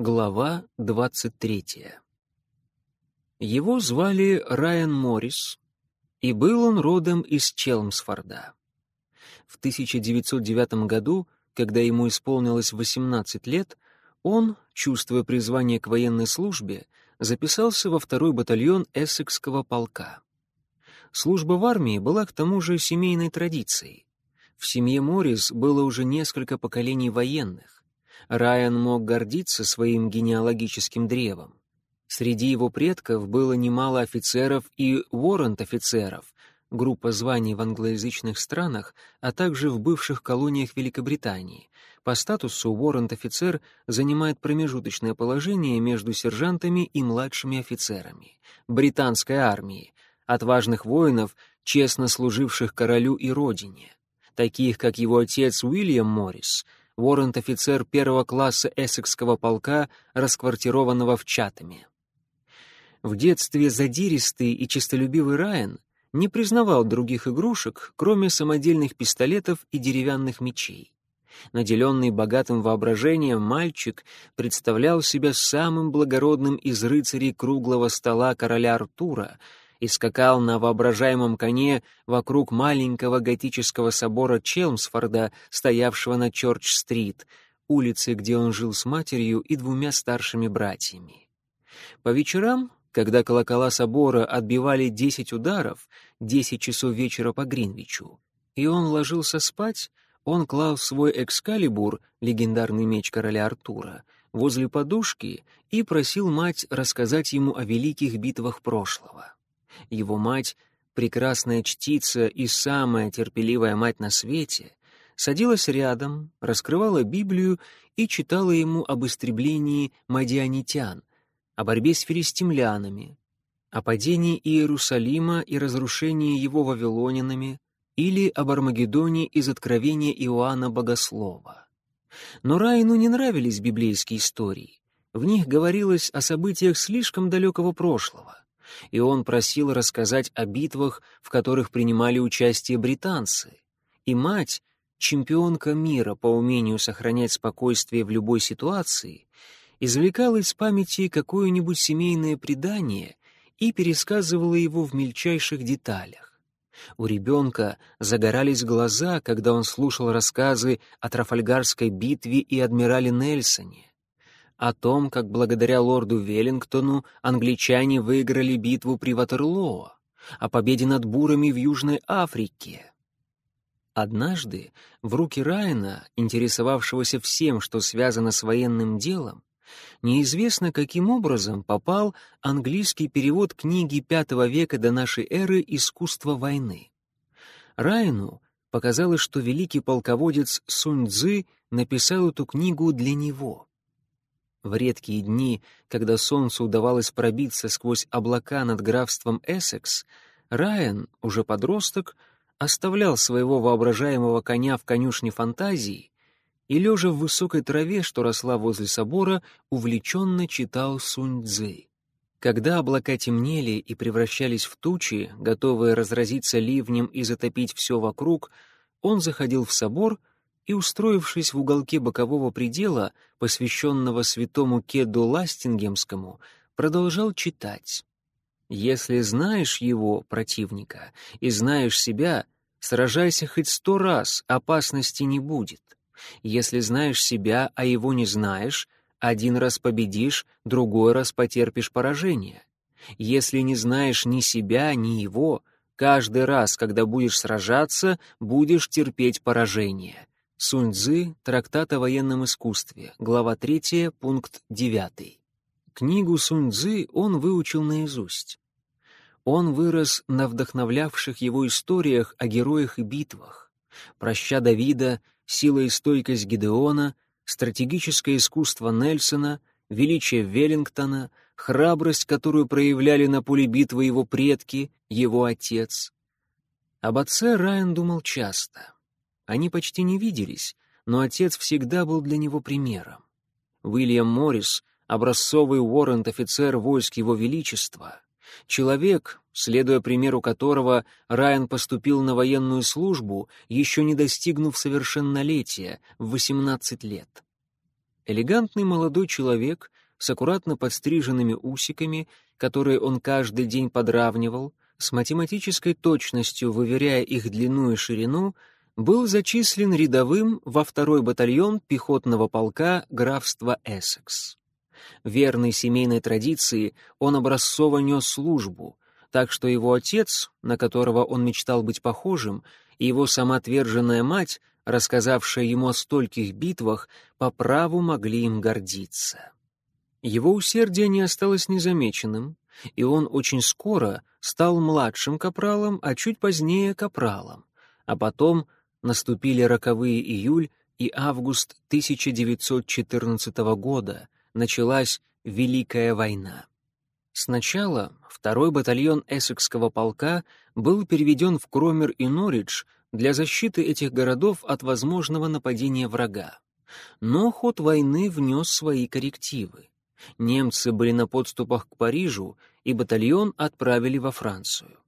Глава 23. Его звали Райан Моррис, и был он родом из Челмсфорда. В 1909 году, когда ему исполнилось 18 лет, он, чувствуя призвание к военной службе, записался во второй батальон Эссекского полка. Служба в армии была к тому же семейной традицией. В семье Моррис было уже несколько поколений военных. Райан мог гордиться своим генеалогическим древом. Среди его предков было немало офицеров и уоррент-офицеров, группа званий в англоязычных странах, а также в бывших колониях Великобритании. По статусу уоррент-офицер занимает промежуточное положение между сержантами и младшими офицерами. Британской армии, отважных воинов, честно служивших королю и родине. Таких, как его отец Уильям Моррис — воррент-офицер первого класса эссекского полка, расквартированного в Чатаме. В детстве задиристый и честолюбивый Райан не признавал других игрушек, кроме самодельных пистолетов и деревянных мечей. Наделенный богатым воображением мальчик представлял себя самым благородным из рыцарей круглого стола короля Артура — и скакал на воображаемом коне вокруг маленького готического собора Челмсфорда, стоявшего на Чорч-стрит, улице, где он жил с матерью и двумя старшими братьями. По вечерам, когда колокола собора отбивали десять ударов, десять часов вечера по Гринвичу, и он ложился спать, он клал свой экскалибур, легендарный меч короля Артура, возле подушки и просил мать рассказать ему о великих битвах прошлого его мать, прекрасная чтица и самая терпеливая мать на свете, садилась рядом, раскрывала Библию и читала ему об истреблении мадианитян, о борьбе с филистимлянами, о падении Иерусалима и разрушении его вавилонинами или об Армагеддоне из Откровения Иоанна Богослова. Но Райну не нравились библейские истории. В них говорилось о событиях слишком далекого прошлого и он просил рассказать о битвах, в которых принимали участие британцы. И мать, чемпионка мира по умению сохранять спокойствие в любой ситуации, извлекала из памяти какое-нибудь семейное предание и пересказывала его в мельчайших деталях. У ребенка загорались глаза, когда он слушал рассказы о Трафальгарской битве и адмирале Нельсоне, о том, как благодаря лорду Веллингтону англичане выиграли битву при Ватерлоо, о победе над бурами в Южной Африке. Однажды в руки Райана, интересовавшегося всем, что связано с военным делом, неизвестно каким образом попал английский перевод книги V века до нашей эры «Искусство войны». Райану показалось, что великий полководец Сунь Цзы написал эту книгу для него — в редкие дни, когда солнцу удавалось пробиться сквозь облака над графством Эссекс, Райан, уже подросток, оставлял своего воображаемого коня в конюшне фантазии и, лежа в высокой траве, что росла возле собора, увлеченно читал Сунь-Дзы. Когда облака темнели и превращались в тучи, готовые разразиться ливнем и затопить все вокруг, он заходил в собор и, устроившись в уголке бокового предела, посвященного святому Кеду Ластингемскому, продолжал читать. «Если знаешь его, противника, и знаешь себя, сражайся хоть сто раз, опасности не будет. Если знаешь себя, а его не знаешь, один раз победишь, другой раз потерпишь поражение. Если не знаешь ни себя, ни его, каждый раз, когда будешь сражаться, будешь терпеть поражение. Сунь-Дзы, трактат о военном искусстве, глава 3, пункт 9. Книгу Сунь-Дзы он выучил наизусть. Он вырос на вдохновлявших его историях о героях и битвах. Проща Давида, сила и стойкость Гидеона, стратегическое искусство Нельсона, величие Веллингтона, храбрость, которую проявляли на поле битвы его предки, его отец. Об отце Райан думал часто — они почти не виделись, но отец всегда был для него примером. Уильям Моррис — образцовый уоррент-офицер войск Его Величества, человек, следуя примеру которого Райан поступил на военную службу, еще не достигнув совершеннолетия, в 18 лет. Элегантный молодой человек с аккуратно подстриженными усиками, которые он каждый день подравнивал, с математической точностью выверяя их длину и ширину, был зачислен рядовым во второй батальон пехотного полка графства Эссекс. Верный семейной традиции, он образцово нес службу, так что его отец, на которого он мечтал быть похожим, и его самоотверженная мать, рассказавшая ему о стольких битвах, по праву могли им гордиться. Его усердие не осталось незамеченным, и он очень скоро стал младшим капралом, а чуть позднее — капралом. А потом наступили роковые июль и август 1914 года, началась Великая война. Сначала второй батальон Эссекского полка был переведен в Кромер и Норридж для защиты этих городов от возможного нападения врага. Но ход войны внес свои коррективы. Немцы были на подступах к Парижу, и батальон отправили во Францию.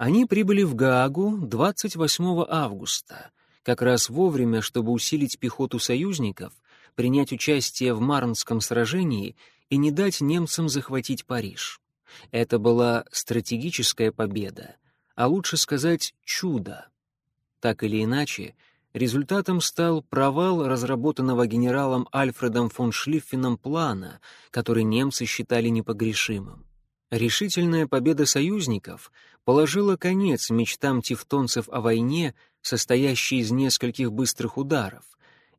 Они прибыли в Гаагу 28 августа, как раз вовремя, чтобы усилить пехоту союзников, принять участие в Марнском сражении и не дать немцам захватить Париж. Это была стратегическая победа, а лучше сказать чудо. Так или иначе, Результатом стал провал разработанного генералом Альфредом фон Шлиффеном плана, который немцы считали непогрешимым. Решительная победа союзников положила конец мечтам тевтонцев о войне, состоящей из нескольких быстрых ударов,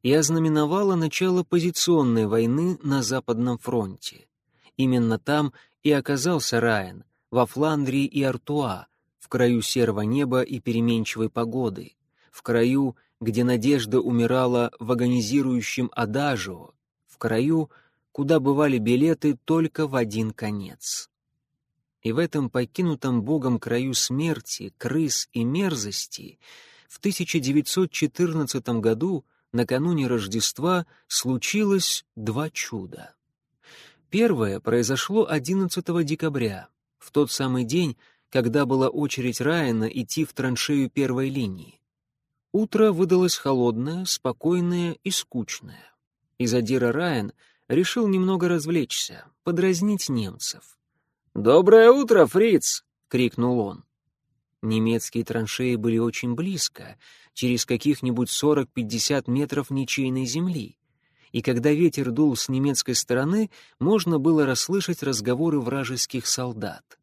и ознаменовала начало позиционной войны на Западном фронте. Именно там и оказался Райан, во Фландрии и Артуа, в краю серого неба и переменчивой погоды, в краю, где надежда умирала в агонизирующем адажио, в краю, куда бывали билеты только в один конец. И в этом покинутом Богом краю смерти, крыс и мерзости в 1914 году, накануне Рождества, случилось два чуда. Первое произошло 11 декабря, в тот самый день, когда была очередь Райана идти в траншею первой линии. Утро выдалось холодное, спокойное и скучное. И Задира Райан решил немного развлечься, подразнить немцев. «Доброе утро, фриц!» — крикнул он. Немецкие траншеи были очень близко, через каких-нибудь 40-50 метров ничейной земли. И когда ветер дул с немецкой стороны, можно было расслышать разговоры вражеских солдат.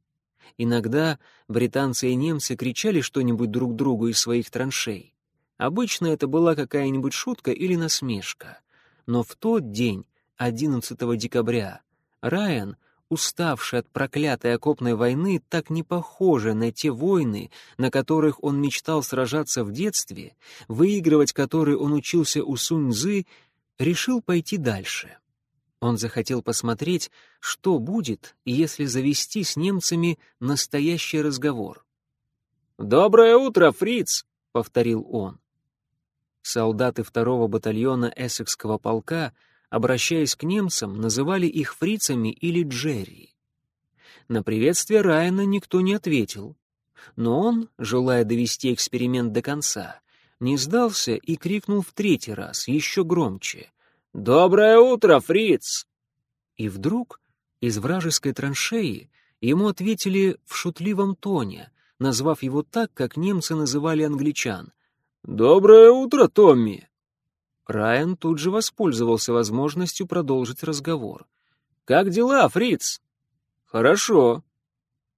Иногда британцы и немцы кричали что-нибудь друг другу из своих траншей. Обычно это была какая-нибудь шутка или насмешка. Но в тот день, 11 декабря, Райан, уставший от проклятой окопной войны, так не похожий на те войны, на которых он мечтал сражаться в детстве, выигрывать которые он учился у Сунь-Дзы, решил пойти дальше. Он захотел посмотреть, что будет, если завести с немцами настоящий разговор. «Доброе утро, фриц!» — повторил он. Солдаты второго батальона Эссекского полка, обращаясь к немцам, называли их фрицами или Джерри. На приветствие Райана никто не ответил, но он, желая довести эксперимент до конца, не сдался и крикнул в третий раз, еще громче. «Доброе утро, фриц!» И вдруг из вражеской траншеи ему ответили в шутливом тоне, назвав его так, как немцы называли англичан «Доброе утро, Томми!» Райан тут же воспользовался возможностью продолжить разговор. «Как дела, Фриц?» «Хорошо».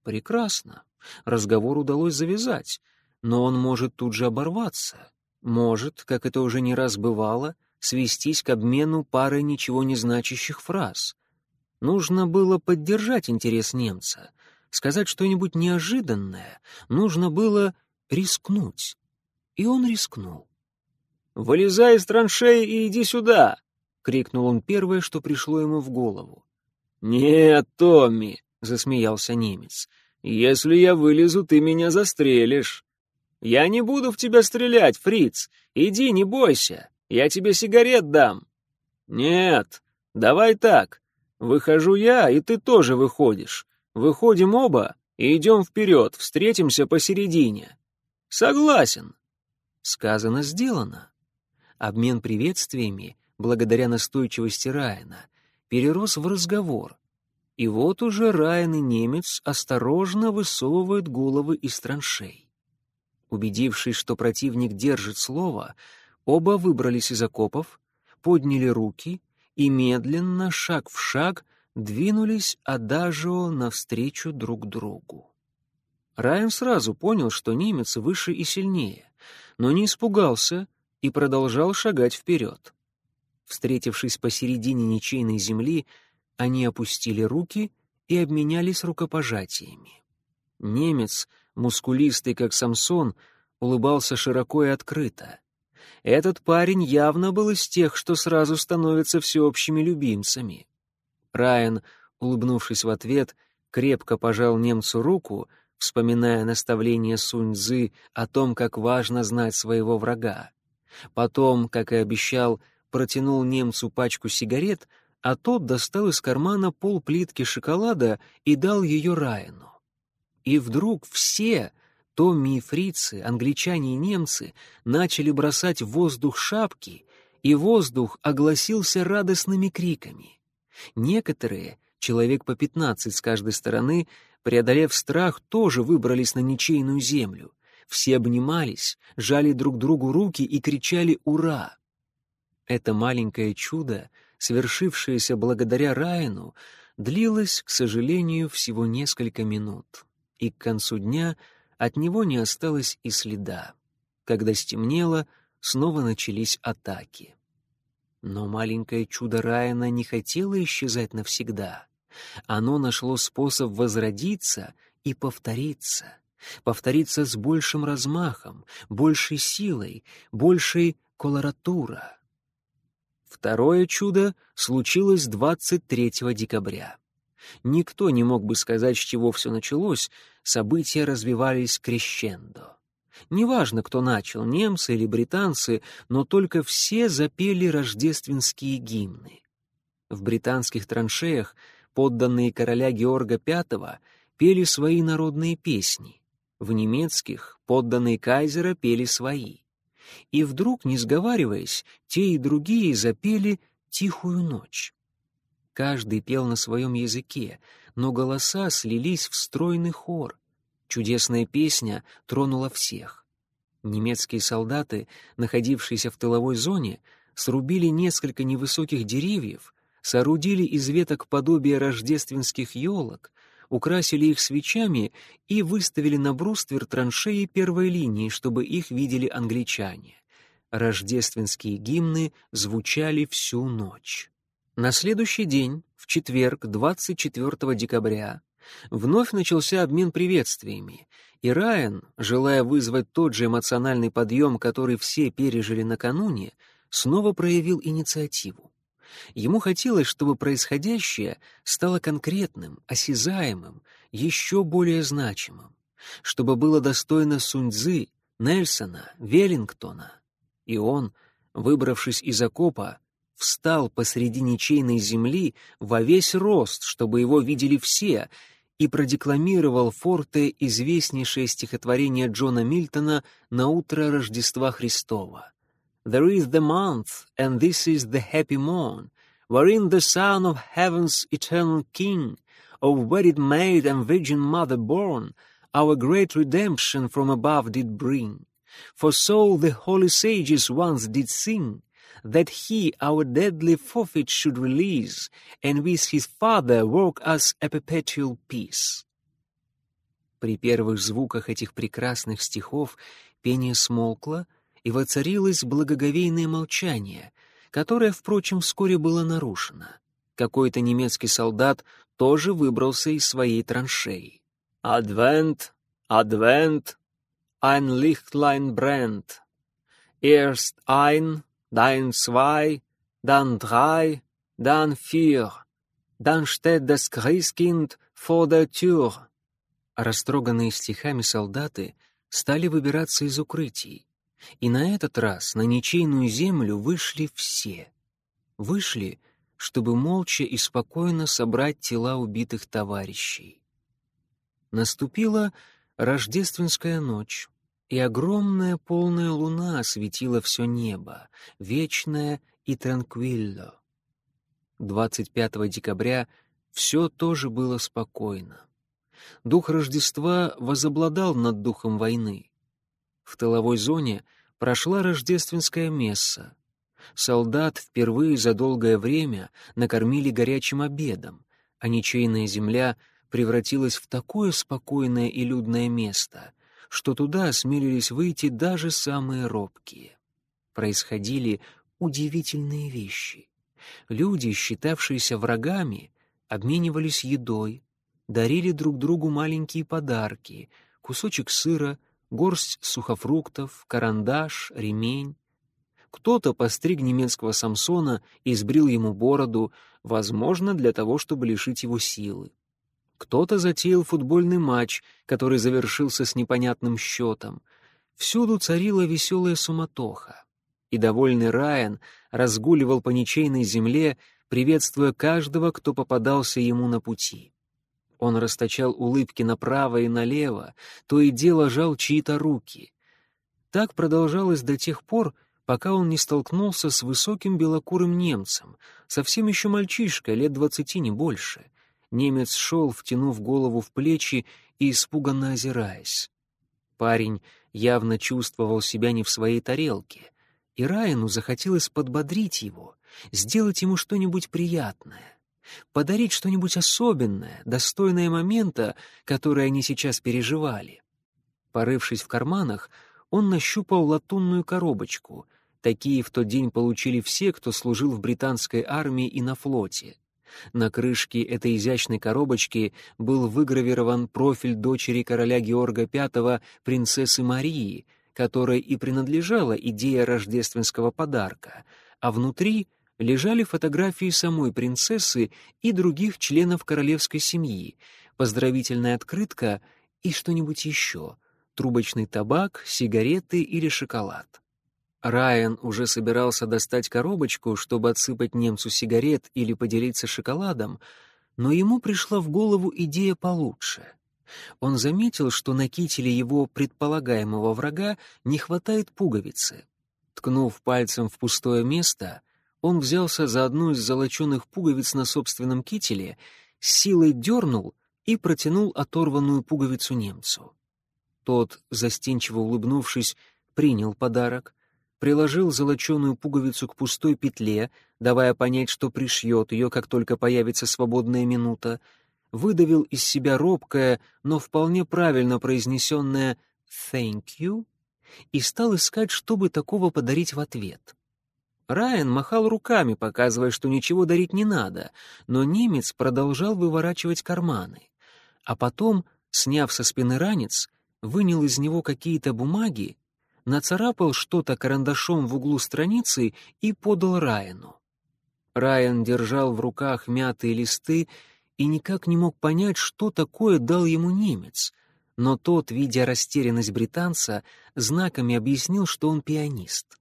«Прекрасно. Разговор удалось завязать, но он может тут же оборваться. Может, как это уже не раз бывало, свестись к обмену парой ничего не значащих фраз. Нужно было поддержать интерес немца, сказать что-нибудь неожиданное, нужно было рискнуть и он рискнул. «Вылезай из траншеи и иди сюда!» — крикнул он первое, что пришло ему в голову. «Нет, Томми!» — засмеялся немец. «Если я вылезу, ты меня застрелишь!» «Я не буду в тебя стрелять, фриц! Иди, не бойся! Я тебе сигарет дам!» «Нет, давай так. Выхожу я, и ты тоже выходишь. Выходим оба и идем вперед, встретимся посередине». «Согласен!» Сказано, сделано. Обмен приветствиями благодаря настойчивости Райана, перерос в разговор. И вот уже Райан и немец осторожно высовывают головы из траншей. Убедившись, что противник держит слово, оба выбрались из окопов, подняли руки и медленно, шаг в шаг, двинулись адажио навстречу друг другу. Райан сразу понял, что немец выше и сильнее, но не испугался и продолжал шагать вперед. Встретившись посередине ничейной земли, они опустили руки и обменялись рукопожатиями. Немец, мускулистый как Самсон, улыбался широко и открыто. Этот парень явно был из тех, что сразу становятся всеобщими любимцами. Райан, улыбнувшись в ответ, крепко пожал немцу руку, вспоминая наставление Сунь-Дзы о том, как важно знать своего врага. Потом, как и обещал, протянул немцу пачку сигарет, а тот достал из кармана полплитки шоколада и дал ее Райану. И вдруг все, Томми и фрицы, англичане и немцы, начали бросать в воздух шапки, и воздух огласился радостными криками. Некоторые, человек по пятнадцать с каждой стороны, преодолев страх, тоже выбрались на ничейную землю. Все обнимались, жали друг другу руки и кричали «Ура!». Это маленькое чудо, свершившееся благодаря Райану, длилось, к сожалению, всего несколько минут, и к концу дня от него не осталось и следа. Когда стемнело, снова начались атаки. Но маленькое чудо Райана не хотело исчезать навсегда. Оно нашло способ возродиться и повториться. Повториться с большим размахом, большей силой, большей колоратура. Второе чудо случилось 23 декабря. Никто не мог бы сказать, с чего все началось, события развивались крещендо. Неважно, кто начал, немцы или британцы, но только все запели рождественские гимны. В британских траншеях подданные короля Георга V пели свои народные песни. В немецких подданные кайзера пели свои. И вдруг, не сговариваясь, те и другие запели «Тихую ночь». Каждый пел на своем языке, но голоса слились в стройный хор. Чудесная песня тронула всех. Немецкие солдаты, находившиеся в тыловой зоне, срубили несколько невысоких деревьев, соорудили из веток подобие рождественских елок, украсили их свечами и выставили на бруствер траншеи первой линии, чтобы их видели англичане. Рождественские гимны звучали всю ночь. На следующий день, в четверг, 24 декабря, вновь начался обмен приветствиями, и Райан, желая вызвать тот же эмоциональный подъем, который все пережили накануне, снова проявил инициативу. Ему хотелось, чтобы происходящее стало конкретным, осязаемым, еще более значимым, чтобы было достойно Суньцзы, Нельсона, Веллингтона. И он, выбравшись из окопа, встал посреди ничейной земли во весь рост, чтобы его видели все, и продекламировал форте известнейшее стихотворение Джона Мильтона на утро Рождества Христова. «There is the month, and this is the happy morn, wherein the Son of Heaven's eternal King, of wedded maid and virgin mother born, our great redemption from above did bring. For so the holy sages once did sing, that he our deadly forfeit should release, and with his Father work us a perpetual peace. При первых звуках этих прекрасных стихов пение смолкло, и воцарилось благоговейное молчание, которое, впрочем, вскоре было нарушено. Какой-то немецкий солдат тоже выбрался из своей траншеи. «Адвент, Адвент, ein Lichtlein brennt. Erst ein, dann zwei, dann drei, dann vier, dann steht das Christkind vor der Tür. Растроганные стихами солдаты стали выбираться из укрытий, и на этот раз на ничейную землю вышли все. Вышли, чтобы молча и спокойно собрать тела убитых товарищей. Наступила рождественская ночь и огромная полная луна осветила все небо, вечная и Транквилло. 25 декабря все тоже было спокойно. Дух Рождества возобладал над духом войны. В тыловой зоне прошла рождественская месса. Солдат впервые за долгое время накормили горячим обедом, а ничейная земля превратилась в такое спокойное и людное место, что туда осмелились выйти даже самые робкие. Происходили удивительные вещи. Люди, считавшиеся врагами, обменивались едой, дарили друг другу маленькие подарки, кусочек сыра, горсть сухофруктов, карандаш, ремень. Кто-то постриг немецкого Самсона и сбрил ему бороду, возможно, для того, чтобы лишить его силы. Кто-то затеял футбольный матч, который завершился с непонятным счетом. Всюду царила веселая суматоха. И довольный Райан разгуливал по ничейной земле, приветствуя каждого, кто попадался ему на пути. Он расточал улыбки направо и налево, то и дело жал чьи-то руки. Так продолжалось до тех пор, пока он не столкнулся с высоким белокурым немцем, совсем еще мальчишкой, лет двадцати не больше. Немец шел, втянув голову в плечи и испуганно озираясь. Парень явно чувствовал себя не в своей тарелке, и Райану захотелось подбодрить его, сделать ему что-нибудь приятное подарить что-нибудь особенное, достойное момента, который они сейчас переживали. Порывшись в карманах, он нащупал латунную коробочку. Такие в тот день получили все, кто служил в британской армии и на флоте. На крышке этой изящной коробочки был выгравирован профиль дочери короля Георга V, принцессы Марии, которой и принадлежала идея рождественского подарка, а внутри — лежали фотографии самой принцессы и других членов королевской семьи, поздравительная открытка и что-нибудь еще — трубочный табак, сигареты или шоколад. Райан уже собирался достать коробочку, чтобы отсыпать немцу сигарет или поделиться шоколадом, но ему пришла в голову идея получше. Он заметил, что на кителе его предполагаемого врага не хватает пуговицы. Ткнув пальцем в пустое место, он взялся за одну из золоченых пуговиц на собственном кителе, силой дернул и протянул оторванную пуговицу немцу. Тот, застенчиво улыбнувшись, принял подарок, приложил золоченую пуговицу к пустой петле, давая понять, что пришьет ее, как только появится свободная минута, выдавил из себя робкое, но вполне правильно произнесенное «thank you» и стал искать, чтобы такого подарить в ответ. Райан махал руками, показывая, что ничего дарить не надо, но немец продолжал выворачивать карманы. А потом, сняв со спины ранец, вынял из него какие-то бумаги, нацарапал что-то карандашом в углу страницы и подал Райану. Райан держал в руках мятые листы и никак не мог понять, что такое дал ему немец, но тот, видя растерянность британца, знаками объяснил, что он пианист.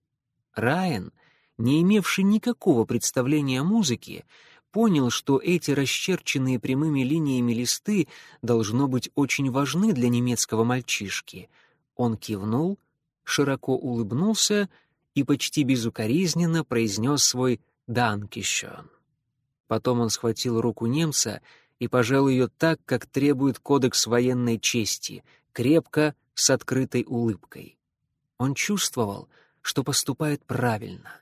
Райан не имевший никакого представления о музыке, понял, что эти расчерченные прямыми линиями листы должно быть очень важны для немецкого мальчишки. Он кивнул, широко улыбнулся и почти безукоризненно произнес свой «Данкишон». Потом он схватил руку немца и пожал ее так, как требует кодекс военной чести, крепко, с открытой улыбкой. Он чувствовал, что поступает правильно.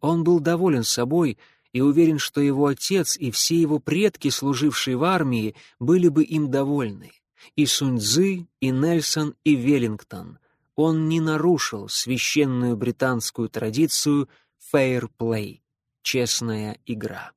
Он был доволен собой и уверен, что его отец и все его предки, служившие в армии, были бы им довольны. И Суньцзы, и Нельсон, и Веллингтон. Он не нарушил священную британскую традицию «fair play» — честная игра.